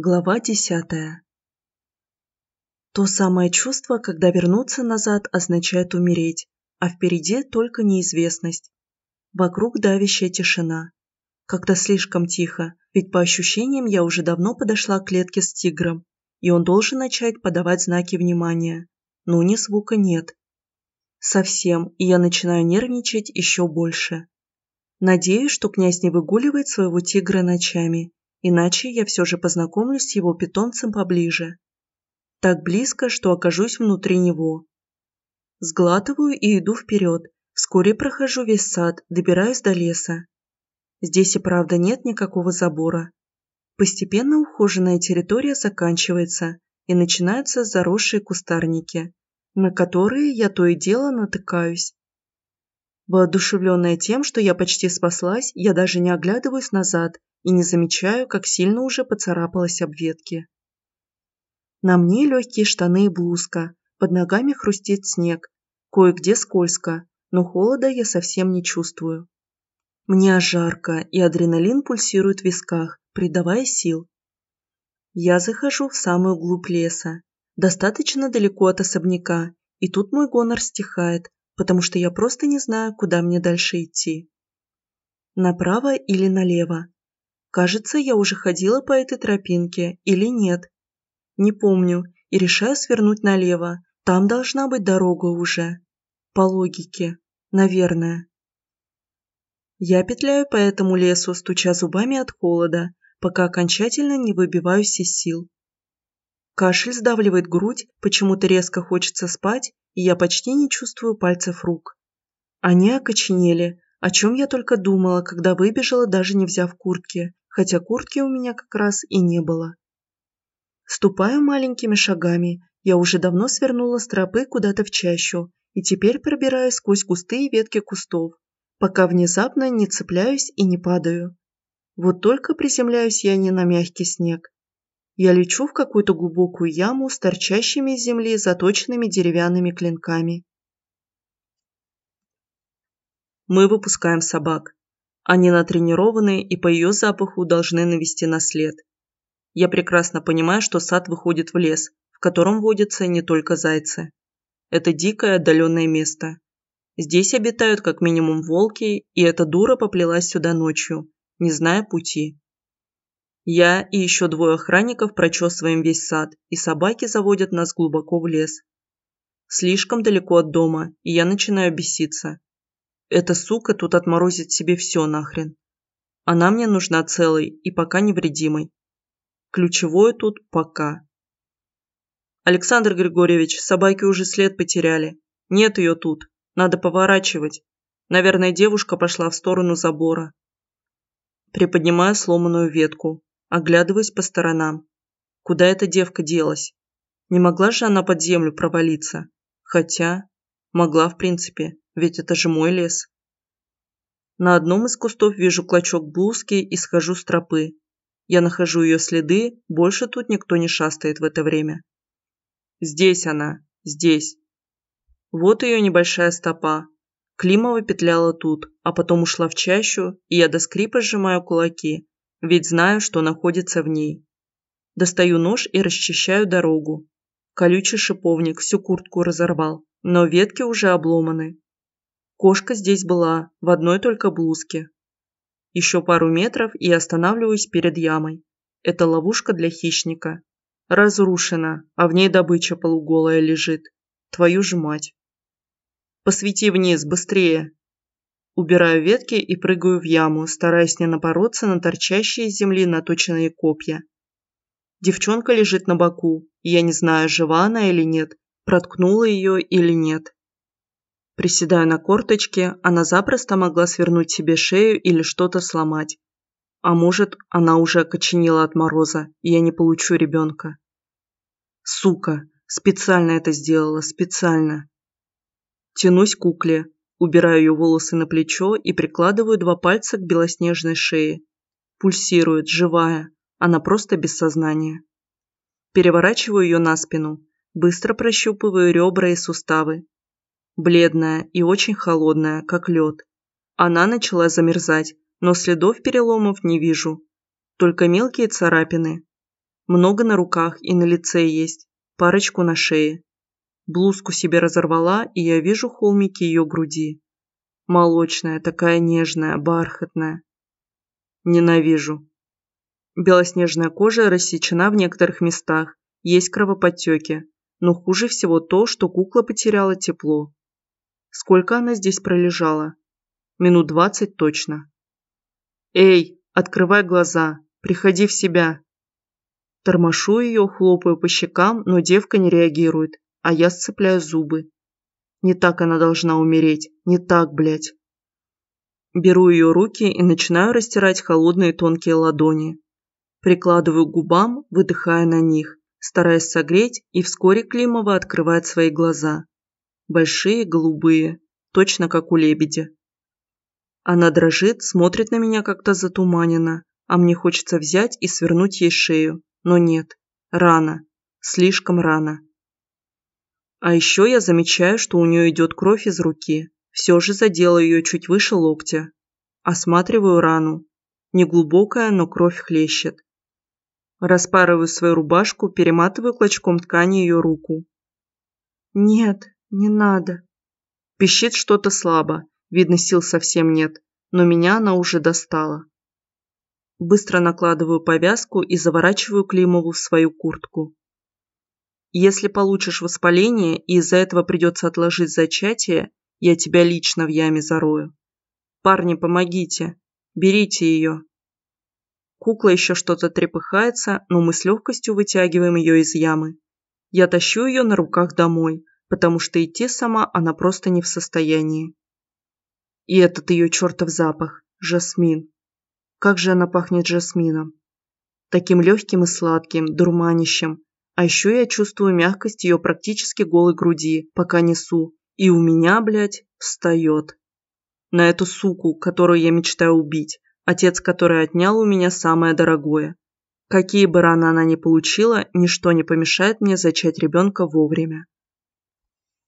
Глава десятая. То самое чувство, когда вернуться назад означает умереть, а впереди только неизвестность. Вокруг давящая тишина. Как-то слишком тихо, ведь по ощущениям я уже давно подошла к клетке с тигром, и он должен начать подавать знаки внимания. Но ни звука нет. Совсем, и я начинаю нервничать еще больше. Надеюсь, что князь не выгуливает своего тигра ночами, Иначе я все же познакомлюсь с его питомцем поближе. Так близко, что окажусь внутри него. Сглатываю и иду вперед. Вскоре прохожу весь сад, добираюсь до леса. Здесь и правда нет никакого забора. Постепенно ухоженная территория заканчивается, и начинаются заросшие кустарники, на которые я то и дело натыкаюсь. Воодушевленная тем, что я почти спаслась, я даже не оглядываюсь назад и не замечаю, как сильно уже поцарапалась об ветки. На мне легкие штаны и блузка, под ногами хрустит снег, кое-где скользко, но холода я совсем не чувствую. Мне жарко, и адреналин пульсирует в висках, придавая сил. Я захожу в самую глубь леса, достаточно далеко от особняка, и тут мой гонор стихает, потому что я просто не знаю, куда мне дальше идти. Направо или налево, Кажется, я уже ходила по этой тропинке или нет. Не помню и решаю свернуть налево. Там должна быть дорога уже. По логике. Наверное. Я петляю по этому лесу, стуча зубами от холода, пока окончательно не выбиваюсь из сил. Кашель сдавливает грудь, почему-то резко хочется спать, и я почти не чувствую пальцев рук. Они окоченели, о чем я только думала, когда выбежала, даже не взяв куртки, хотя куртки у меня как раз и не было. Ступаю маленькими шагами, я уже давно свернула с тропы куда-то в чащу и теперь пробираюсь сквозь густые ветки кустов, пока внезапно не цепляюсь и не падаю. Вот только приземляюсь я не на мягкий снег. Я лечу в какую-то глубокую яму с торчащими из земли заточенными деревянными клинками. Мы выпускаем собак. Они натренированы и по ее запаху должны навести на след. Я прекрасно понимаю, что сад выходит в лес, в котором водятся не только зайцы. Это дикое отдаленное место. Здесь обитают как минимум волки, и эта дура поплелась сюда ночью, не зная пути. Я и еще двое охранников прочесываем весь сад, и собаки заводят нас глубоко в лес. Слишком далеко от дома, и я начинаю беситься. Эта сука тут отморозит себе все нахрен. Она мне нужна целой и пока невредимой. Ключевое тут «пока». Александр Григорьевич, собаки уже след потеряли. Нет ее тут. Надо поворачивать. Наверное, девушка пошла в сторону забора. Приподнимаю сломанную ветку, оглядываясь по сторонам. Куда эта девка делась? Не могла же она под землю провалиться? Хотя, могла в принципе ведь это же мой лес. На одном из кустов вижу клочок блузки и схожу с тропы. Я нахожу ее следы, больше тут никто не шастает в это время. Здесь она, здесь. Вот ее небольшая стопа. Климова петляла тут, а потом ушла в чащу, и я до скрипа сжимаю кулаки, ведь знаю, что находится в ней. Достаю нож и расчищаю дорогу. Колючий шиповник всю куртку разорвал, но ветки уже обломаны. Кошка здесь была, в одной только блузке. Еще пару метров и останавливаюсь перед ямой. Это ловушка для хищника. Разрушена, а в ней добыча полуголая лежит. Твою же мать. Посвети вниз, быстрее. Убираю ветки и прыгаю в яму, стараясь не напороться на торчащие из земли наточенные копья. Девчонка лежит на боку, я не знаю, жива она или нет, проткнула ее или нет. Приседая на корточке, она запросто могла свернуть себе шею или что-то сломать. А может, она уже окоченела от мороза, и я не получу ребенка. Сука, специально это сделала, специально. Тянусь к кукле, убираю ее волосы на плечо и прикладываю два пальца к белоснежной шее. Пульсирует, живая, она просто без сознания. Переворачиваю ее на спину, быстро прощупываю ребра и суставы, бледная и очень холодная, как лед. Она начала замерзать, но следов переломов не вижу. Только мелкие царапины. Много на руках и на лице есть, парочку на шее. Блузку себе разорвала, и я вижу холмики ее груди. Молочная, такая нежная, бархатная. Ненавижу. Белоснежная кожа рассечена в некоторых местах, есть кровоподтеки, но хуже всего то, что кукла потеряла тепло. Сколько она здесь пролежала? Минут двадцать точно. «Эй, открывай глаза, приходи в себя!» Тормошу ее, хлопаю по щекам, но девка не реагирует, а я сцепляю зубы. Не так она должна умереть, не так, блядь. Беру ее руки и начинаю растирать холодные тонкие ладони. Прикладываю к губам, выдыхая на них, стараясь согреть, и вскоре Климова открывает свои глаза. Большие, голубые, точно как у лебедя. Она дрожит, смотрит на меня как-то затуманенно, а мне хочется взять и свернуть ей шею. Но нет, рано, слишком рано. А еще я замечаю, что у нее идет кровь из руки. Все же задела ее чуть выше локтя. Осматриваю рану. Неглубокая, но кровь хлещет. Распарываю свою рубашку, перематываю клочком ткани ее руку. «Нет, не надо». Пищит что-то слабо, видно сил совсем нет, но меня она уже достала. Быстро накладываю повязку и заворачиваю Климову в свою куртку. Если получишь воспаление и из-за этого придется отложить зачатие, я тебя лично в яме зарою. Парни, помогите. Берите ее. Кукла еще что-то трепыхается, но мы с легкостью вытягиваем ее из ямы. Я тащу ее на руках домой, потому что идти сама она просто не в состоянии. И этот ее чертов запах – жасмин. Как же она пахнет жасмином. Таким легким и сладким, дурманящим. А еще я чувствую мягкость ее практически голой груди, пока несу. И у меня, блядь, встает. На эту суку, которую я мечтаю убить. Отец, который отнял у меня самое дорогое. Какие бы раны она ни получила, ничто не помешает мне зачать ребенка вовремя.